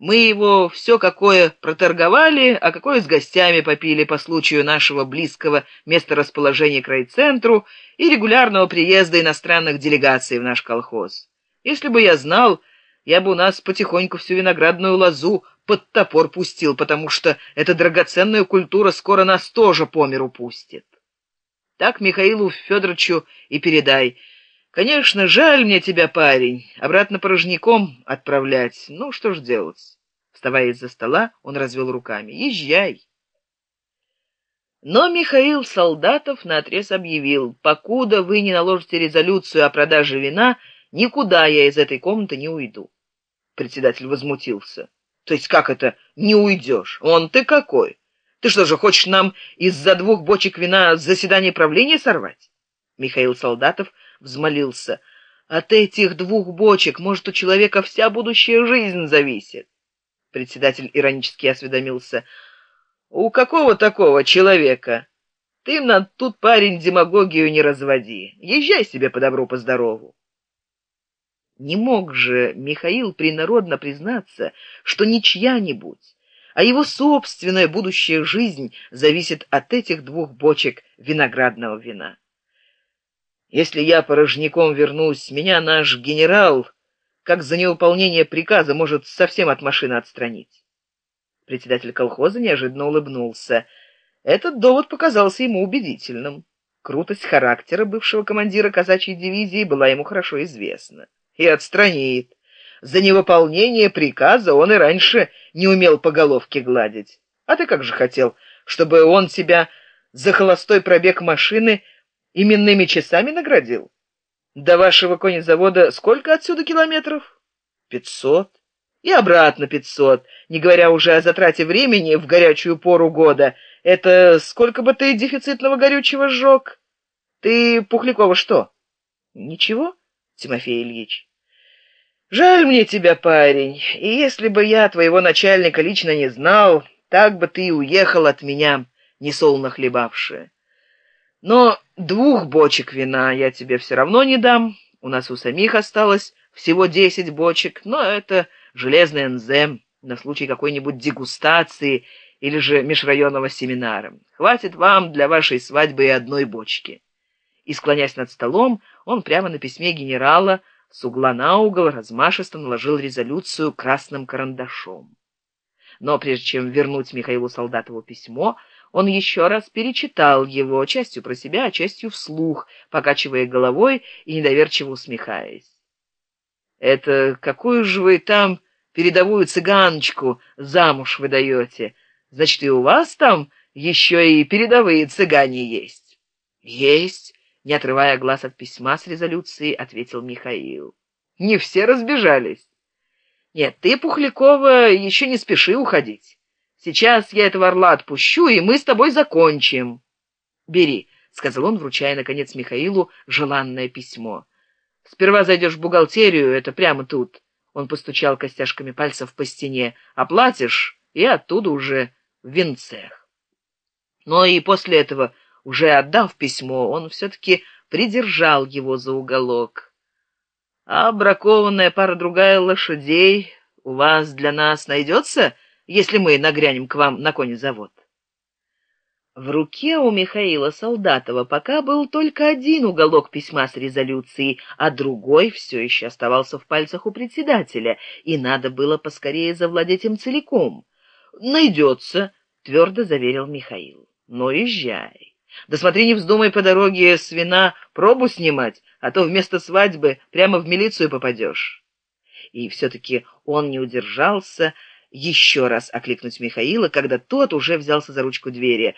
Мы его все какое проторговали, а какое с гостями попили по случаю нашего близкого месторасположения к райцентру и регулярного приезда иностранных делегаций в наш колхоз. Если бы я знал, я бы у нас потихоньку всю виноградную лозу под топор пустил, потому что эта драгоценная культура скоро нас тоже по миру пустит. Так Михаилу Федоровичу и передай — Конечно, жаль мне тебя, парень, обратно порожняком отправлять. Ну, что ж делать? Вставая из-за стола, он развел руками. Езжай. Но Михаил Солдатов наотрез объявил, покуда вы не наложите резолюцию о продаже вина, никуда я из этой комнаты не уйду. Председатель возмутился. То есть как это не уйдешь? Он ты какой? Ты что же, хочешь нам из-за двух бочек вина заседание правления сорвать? Михаил Солдатов взмолился. От этих двух бочек, может, у человека вся будущая жизнь зависит. Председатель иронически осведомился. У какого такого человека? Ты на тут, парень, демагогию не разводи. Езжай себе по добру, по здорову. Не мог же Михаил принародно признаться, что не чья-нибудь, а его собственная будущая жизнь зависит от этих двух бочек виноградного вина. Если я порожняком вернусь, меня наш генерал, как за невыполнение приказа, может совсем от машины отстранить. Председатель колхоза неожиданно улыбнулся. Этот довод показался ему убедительным. Крутость характера бывшего командира казачьей дивизии была ему хорошо известна. И отстранит. За невыполнение приказа он и раньше не умел по головке гладить. А ты как же хотел, чтобы он тебя за холостой пробег машины именными часами наградил? До вашего конезавода сколько отсюда километров? Пятьсот. И обратно пятьсот. Не говоря уже о затрате времени в горячую пору года. Это сколько бы ты дефицитного горючего сжег ты пухлякова что? Ничего тимофей ильич. Жаль мне тебя парень. И если бы я твоего начальника лично не знал так бы ты уехал от меня несолно хлебавшая но двух бочек вина я тебе все равно не дам. У нас у самих осталось всего десять бочек, но это железный НЗ на случай какой-нибудь дегустации или же межрайонного семинара. Хватит вам для вашей свадьбы и одной бочки. И, склонясь над столом, он прямо на письме генерала с угла на угол размашисто наложил резолюцию красным карандашом. Но прежде чем вернуть Михаилу Солдатову письмо, он еще раз перечитал его, частью про себя, частью вслух, покачивая головой и недоверчиво усмехаясь. «Это какую же вы там передовую цыганочку замуж выдаете? Значит, и у вас там еще и передовые цыгане есть?» «Есть», — не отрывая глаз от письма с резолюцией, ответил Михаил. «Не все разбежались». «Нет, ты, Пухлякова, еще не спеши уходить». Сейчас я этого орла отпущу, и мы с тобой закончим. Бери, сказал он, вручая наконец Михаилу желанное письмо. Сперва зайдешь в бухгалтерию, это прямо тут. Он постучал костяшками пальцев по стене. Оплатишь, и оттуда уже в винцех. Но и после этого, уже отдав письмо, он все-таки придержал его за уголок. А бракованная пара-другая лошадей у вас для нас найдется? — если мы нагрянем к вам на конезавод. В руке у Михаила Солдатова пока был только один уголок письма с резолюцией, а другой все еще оставался в пальцах у председателя, и надо было поскорее завладеть им целиком. «Найдется», — твердо заверил Михаил. «Но езжай. Да смотри, не вздумай по дороге с вина пробу снимать, а то вместо свадьбы прямо в милицию попадешь». И все-таки он не удержался, — еще раз окликнуть Михаила, когда тот уже взялся за ручку двери.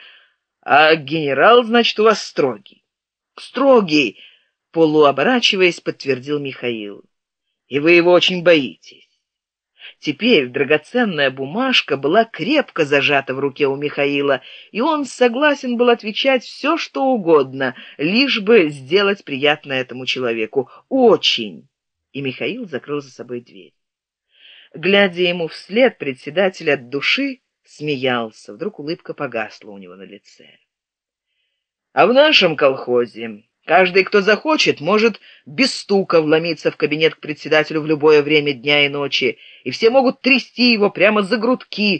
«А генерал, значит, у вас строгий?» «Строгий!» — полуоборачиваясь, подтвердил Михаил. «И вы его очень боитесь». Теперь драгоценная бумажка была крепко зажата в руке у Михаила, и он согласен был отвечать все, что угодно, лишь бы сделать приятно этому человеку. Очень! И Михаил закрыл за собой дверь. Глядя ему вслед, председатель от души смеялся. Вдруг улыбка погасла у него на лице. А в нашем колхозе Каждый, кто захочет, может без стука вломиться в кабинет к председателю в любое время дня и ночи, и все могут трясти его прямо за грудки,